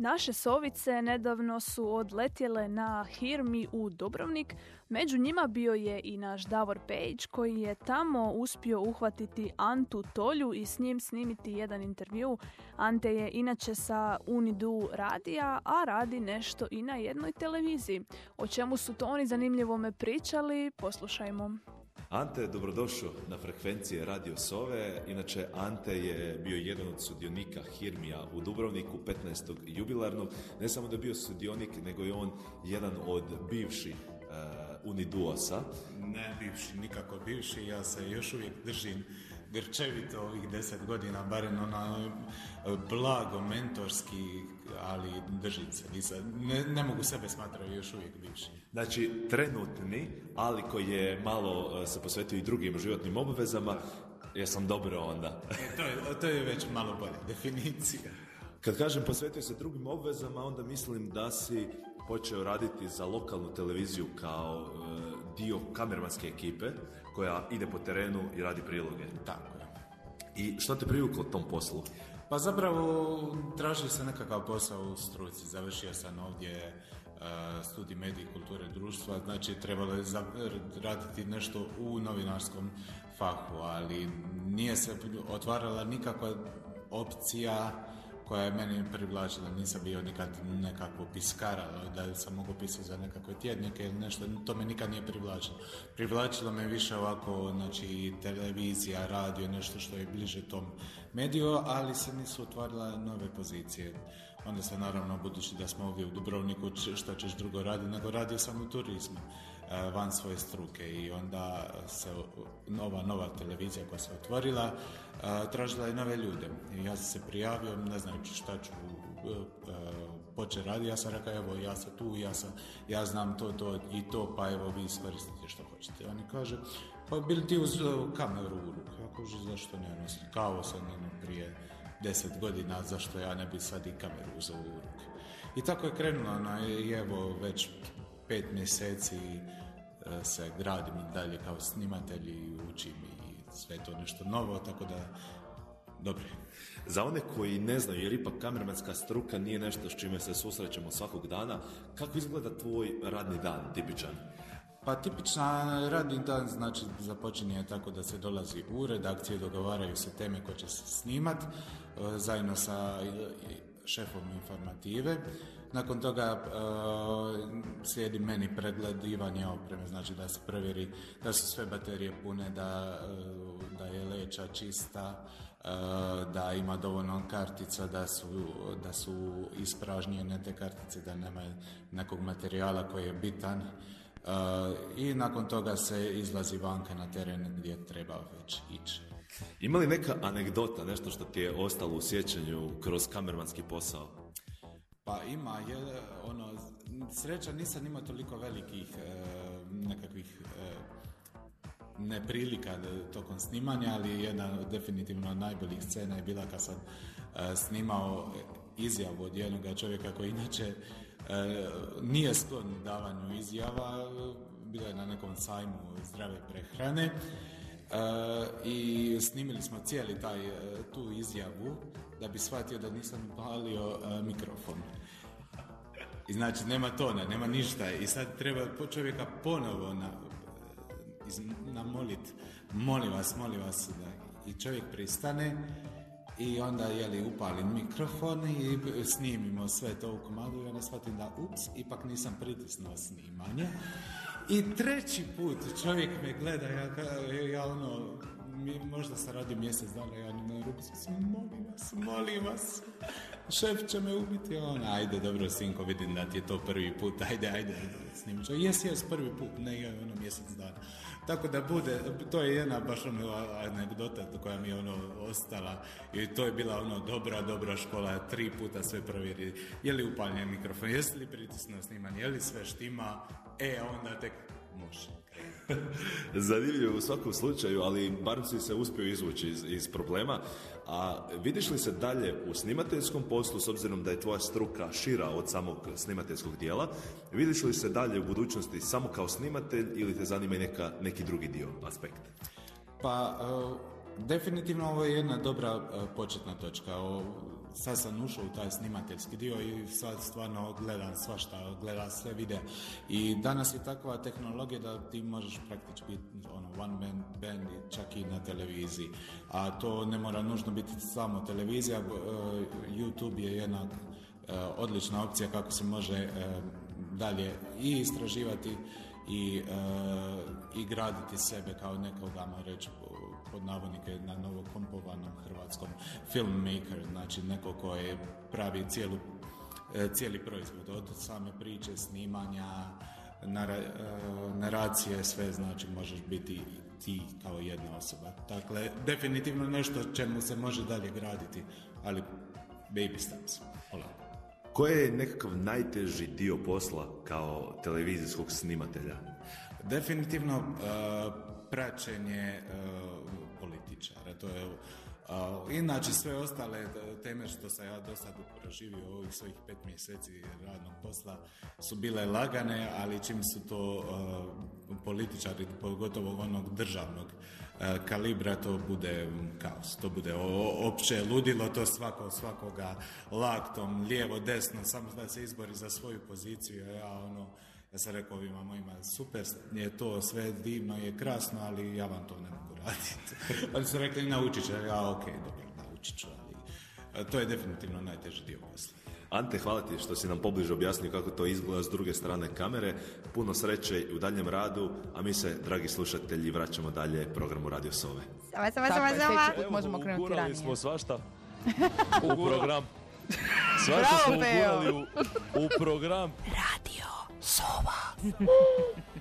Naše sovice nedavno su odletjele na Hirmi u Dubrovnik. Među njima bio je i naš Davor Pejć koji je tamo uspio uhvatiti Antu Tolju i s njim snimiti jedan intervju. Ante je inače sa Unidu radija, a radi nešto i na jednoj televiziji. O čemu su to oni zanimljivo me pričali, poslušajmo. Ante, dobrodošao na frekvencije Radio Sove. Inače, Ante je bio jedan od sudionika Hirmija u Dubrovniku 15. jubilarnog. Ne samo da je bio sudionik, nego je on jedan od bivših uh, Uniduosa. Ne bivši, nikako bivši, ja se još uvijek držim grčevito ovih deset godina, barem ona blago, mentorski, ali držim se. Ne, ne mogu sebe smatrati još uvijek bivši. Znači, trenutni, ali koji je malo se posvetio i drugim životnim obvezama, jesam dobro onda. E, to, je, to je već malo bolje definicija. Kad kažem posvetio se drugim obvezama, onda mislim da si počeo raditi za lokalnu televiziju kao e, dio kamermanske ekipe koja ide po terenu i radi priloge. Tako je. I što te privuklo tom poslu? Pa zapravo tražio se nekakav posao u struci. Završio sam ovdje uh, studij medije kulture društva, znači trebalo je raditi nešto u novinarskom fahu, ali nije se otvarala nikakva opcija koja je meni privlačila. Nisam bio nikad nekakvo piskara, da sam mogu pisati za nekakve tjednike ili nešto, to me nikad nije privlačilo. Privlačilo me više ovako, znači, televizija, radio, nešto što je bliže tom mediju, ali se nisu otvarila nove pozicije. Onda se naravno, budući da smo ovdje u Dubrovniku, što ćeš drugo raditi, nego radio sam u turizmu, van svoje struke i onda se nova, nova televizija koja se otvorila, e, tražila je nove ljude. I ja sam se prijavio, ne znam šta ću e, početi raditi, ja sam rekao, evo, ja sam tu, ja, sam, ja znam to, to i to, pa evo, vi iskoristite što hoćete. Oni kaže, pa bili ti uz kameru u ruku? Ja kaže, zašto ne, kao sam ono, prije deset godina, zašto ja ne bi sad i kameru uzeo u ruke. I tako je krenulo, no, evo već pet mjeseci e, se gradim i dalje kao snimatelj i učim i sve to nešto novo, tako da dobro. Za one koji ne znaju, jer ipak kamermanska struka nije nešto s čime se susrećemo svakog dana, kako izgleda tvoj radni dan, tipičan? Pa tipičan radni dan znači započinje tako da se dolazi u redakciju, dogovaraju se teme koje će se snimat e, zajedno sa e, šefom informative. Nakon toga e, slijedi meni pregledivanje opreme, znači da se provjeri da su sve baterije pune, da, da je leća čista, da ima dovoljno kartica, da su, da su ispražnjene te kartice, da nema nekog materijala koji je bitan i nakon toga se izlazi vanka na teren gdje treba već ići. Ima li neka anegdota, nešto što ti je ostalo u sjećanju kroz kamermanski posao? Pa ima, je, ono, sreća nisam imao toliko velikih e, nekakvih e, neprilika tokom snimanja, ali jedna definitivno najboljih scena je bila kad sam e, snimao izjavu od jednog čovjeka koji inače nije sklon davanju izjava, bila je na nekom sajmu zdrave prehrane e, i snimili smo cijeli taj, e, tu izjavu da bi shvatio da nisam palio mikrofon. I znači nema tona, nema ništa i sad treba čovjeka ponovo na, namolit, molim vas, molim vas da i čovjek pristane i onda jeli upalim mikrofon i snimimo sve to u komadu i onda shvatim da ups, ipak nisam pritisnuo snimanje. I treći put čovjek me gleda, ja, ja ono, možda se radi mjesec dana, ja na ruku molim vas, molim vas, šef će me ubiti, on, ajde, dobro, sinko, vidim da ti je to prvi put, ajde, ajde, snimit ću. Jes, jes, prvi put, ne, je ono mjesec dana. Tako da bude, to je jedna baš ono anegdota koja mi je ono ostala. I to je bila ono dobra, dobra škola, tri puta sve provjeri, je li upaljen mikrofon, jesi li pritisnuo snimanje, je li sve štima, e, onda tek može. Zanimljivo u svakom slučaju, ali barem si se uspio izvući iz, iz problema. A vidiš li se dalje u snimateljskom poslu, s obzirom da je tvoja struka šira od samog snimateljskog dijela, vidiš li se dalje u budućnosti samo kao snimatelj ili te zanima i neka, neki drugi dio, aspekt? Pa, uh, definitivno ovo je jedna dobra uh, početna točka. O, sad sam ušao u taj snimateljski dio i sad stvarno gledam svašta, gledam sve videa. I danas je takva tehnologija da ti možeš praktički biti ono, one man band čak i na televiziji. A to ne mora nužno biti samo televizija, YouTube je jednak odlična opcija kako se može dalje i istraživati i, i graditi sebe kao nekog, reći, pod navodnike na novokompovanom hrvatskom filmmaker, znači neko koji pravi cijelu, e, cijeli proizvod, od same priče, snimanja, e, naracije, sve znači možeš biti ti kao jedna osoba. Dakle, definitivno nešto čemu se može dalje graditi, ali baby steps, polako. Koji je nekakav najteži dio posla kao televizijskog snimatelja? Definitivno uh, praćenje političara. To je inače sve ostale teme što sam ja do sad proživio ovih svojih pet mjeseci radnog posla su bile lagane, ali čim su to političari, pogotovo onog državnog kalibra, to bude kaos, to bude opće ludilo, to svako svakoga laktom, lijevo, desno, samo da se izbori za svoju poziciju, ja ono, ja sam rekao ovima mojima, super je to, sve divno je krasno, ali ja vam to ne mogu raditi. ali su rekli, naučit će, ja ok, dobro, naučit ću, ali e, to je definitivno najteži dio posla. Ante, hvala ti što si nam pobliže objasnio kako to izgleda s druge strane kamere. Puno sreće u daljem radu, a mi se, dragi slušatelji, vraćamo dalje programu Radio Sove. Sama, sama, sama, sama. Evo, možemo krenuti ranije. smo svašta u program. Svašta smo ugurali u, u program. Radio 说吧。